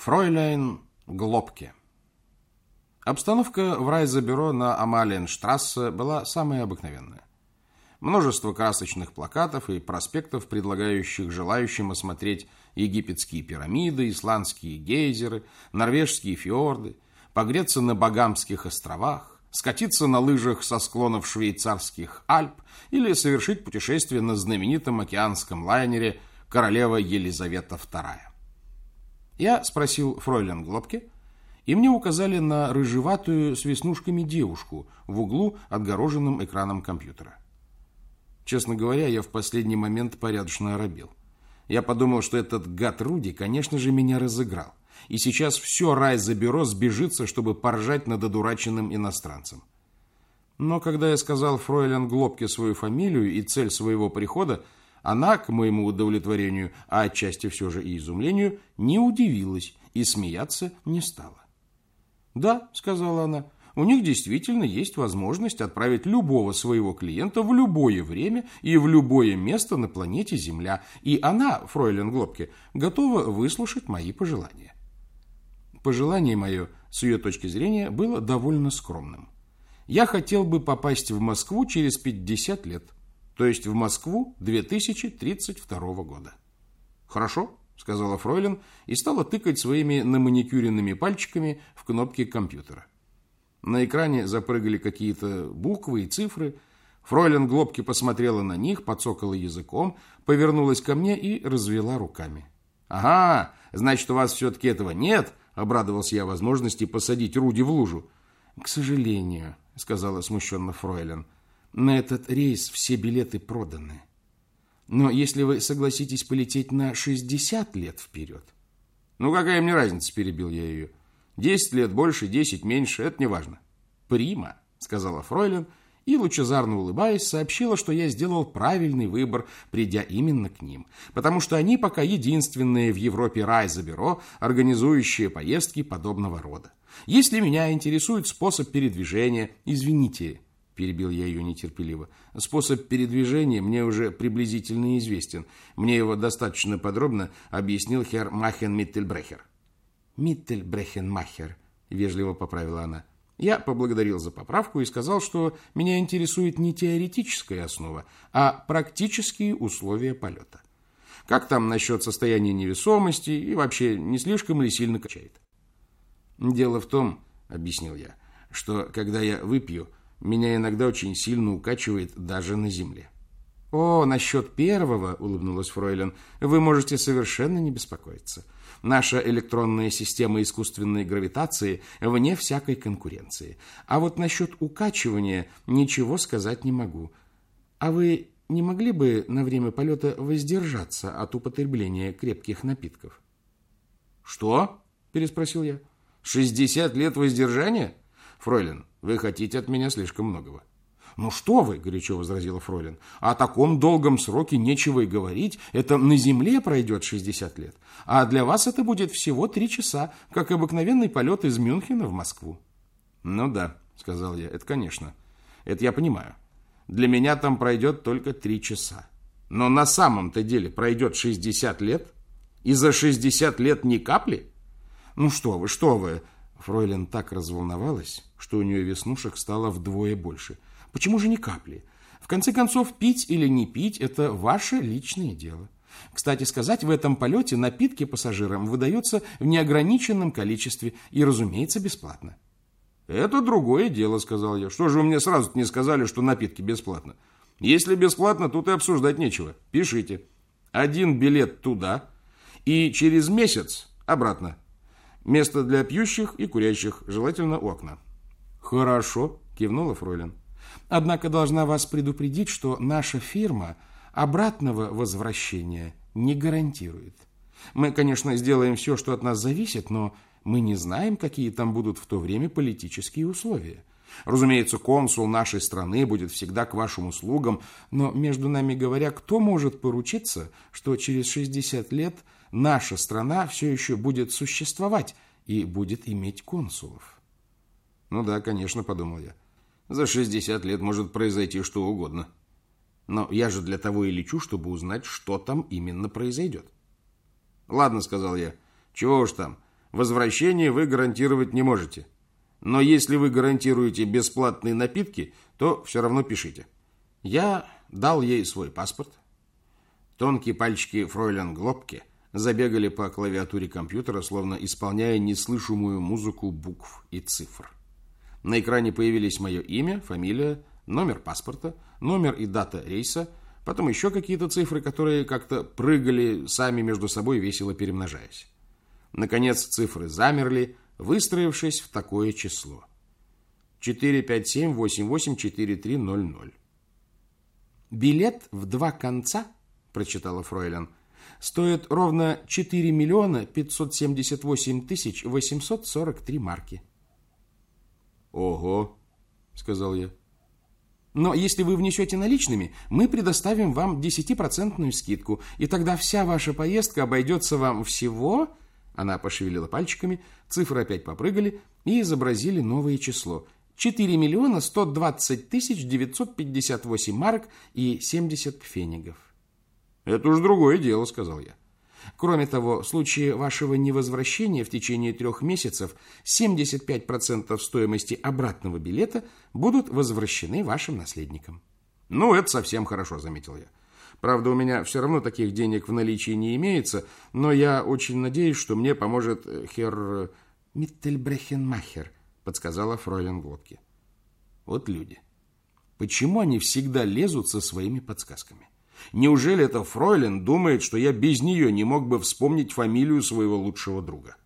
Фройляйн Глобке. Обстановка в райзабюро на Амалиенштрассе была самая обыкновенная. Множество красочных плакатов и проспектов, предлагающих желающим осмотреть египетские пирамиды, исландские гейзеры, норвежские фьорды, погреться на Багамских островах, скатиться на лыжах со склонов швейцарских Альп или совершить путешествие на знаменитом океанском лайнере «Королева Елизавета II». Я спросил фройлен Глобке, и мне указали на рыжеватую с веснушками девушку в углу, отгороженным экраном компьютера. Честно говоря, я в последний момент порядочно оробил. Я подумал, что этот гад Руди, конечно же, меня разыграл. И сейчас все рай за сбежится, чтобы поржать над одураченным иностранцем. Но когда я сказал фройлен Глобке свою фамилию и цель своего прихода, она, к моему удовлетворению, а отчасти все же и изумлению, не удивилась и смеяться не стала. «Да», — сказала она, — «у них действительно есть возможность отправить любого своего клиента в любое время и в любое место на планете Земля, и она, фройлен Глобке, готова выслушать мои пожелания». Пожелание мое, с ее точки зрения, было довольно скромным. Я хотел бы попасть в Москву через 50 лет – то есть в Москву 2032 года. «Хорошо», — сказала Фройлен и стала тыкать своими наманикюренными пальчиками в кнопки компьютера. На экране запрыгали какие-то буквы и цифры. Фройлен Глобки посмотрела на них, подсокала языком, повернулась ко мне и развела руками. «Ага, значит, у вас все-таки этого нет?» — обрадовался я возможности посадить Руди в лужу. «К сожалению», — сказала смущенно Фройлен, — на этот рейс все билеты проданы. Но если вы согласитесь полететь на 60 лет вперед... Ну, какая мне разница, перебил я ее. 10 лет больше, 10 меньше, это не важно. Прима, сказала Фройлен, и, лучезарно улыбаясь, сообщила, что я сделал правильный выбор, придя именно к ним, потому что они пока единственные в Европе райзабюро, организующие поездки подобного рода. Если меня интересует способ передвижения, извините, перебил я ее нетерпеливо. Способ передвижения мне уже приблизительно известен. Мне его достаточно подробно объяснил хер Махен Миттельбрехер. Миттельбрехенмахер, вежливо поправила она. Я поблагодарил за поправку и сказал, что меня интересует не теоретическая основа, а практические условия полета. Как там насчет состояния невесомости и вообще не слишком ли сильно качает? Дело в том, объяснил я, что когда я выпью, меня иногда очень сильно укачивает даже на земле. «О, насчет первого», — улыбнулась Фройлен, — «вы можете совершенно не беспокоиться. Наша электронная система искусственной гравитации вне всякой конкуренции. А вот насчет укачивания ничего сказать не могу. А вы не могли бы на время полета воздержаться от употребления крепких напитков?» «Что?» — переспросил я. «Шестьдесят лет воздержания?» «Фройлен, вы хотите от меня слишком многого». «Ну что вы!» – горячо возразила Фройлен. «О таком долгом сроке нечего и говорить. Это на Земле пройдет 60 лет. А для вас это будет всего три часа, как обыкновенный полет из Мюнхена в Москву». «Ну да», – сказал я, – «это конечно. Это я понимаю. Для меня там пройдет только три часа. Но на самом-то деле пройдет 60 лет? И за 60 лет ни капли?» «Ну что вы, что вы!» Фройлен так разволновалась, что у нее веснушек стало вдвое больше. Почему же ни капли? В конце концов, пить или не пить – это ваше личное дело. Кстати сказать, в этом полете напитки пассажирам выдаются в неограниченном количестве и, разумеется, бесплатно. «Это другое дело», – сказал я. «Что же вы мне сразу не сказали, что напитки бесплатно? Если бесплатно, тут и обсуждать нечего. Пишите. Один билет туда и через месяц обратно. Место для пьющих и курящих, желательно у окна. Хорошо, кивнула Фройлен. Однако должна вас предупредить, что наша фирма обратного возвращения не гарантирует. Мы, конечно, сделаем все, что от нас зависит, но мы не знаем, какие там будут в то время политические условия. Разумеется, консул нашей страны будет всегда к вашим услугам, но, между нами говоря, кто может поручиться, что через 60 лет наша страна все еще будет существовать и будет иметь консулов? Ну да, конечно, подумал я. За 60 лет может произойти что угодно. Но я же для того и лечу, чтобы узнать, что там именно произойдет. Ладно, сказал я, чего уж там. Возвращение вы гарантировать не можете. Но если вы гарантируете бесплатные напитки, то все равно пишите. Я дал ей свой паспорт. Тонкие пальчики фройлен Глобке забегали по клавиатуре компьютера, словно исполняя неслышимую музыку букв и цифр. На экране появились мое имя, фамилия, номер паспорта, номер и дата рейса, потом еще какие-то цифры, которые как-то прыгали сами между собой, весело перемножаясь. Наконец цифры замерли, выстроившись в такое число. 457884300. «Билет в два конца», – прочитала Фройлен, – «стоит ровно 4 миллиона 578 тысяч 843 марки». «Ого», – сказал я. Но если вы внесете наличными, мы предоставим вам 10% скидку, и тогда вся ваша поездка обойдется вам всего она пошевелила пальчиками, цифры опять попрыгали и изобразили новое число. 4 миллиона 120 тысяч 958 марок и 70 пфенигов. «Это уж другое дело», — сказал я. Кроме того, в случае вашего невозвращения в течение трех месяцев 75% стоимости обратного билета будут возвращены вашим наследникам. «Ну, это совсем хорошо», — заметил я. Правда, у меня все равно таких денег в наличии не имеется, но я очень надеюсь, что мне поможет э, хер... Э, Миттельбрехенмахер, подсказала фройлен Глотки. Вот люди. Почему они всегда лезут со своими подсказками? Неужели эта фройлен думает, что я без нее не мог бы вспомнить фамилию своего лучшего друга?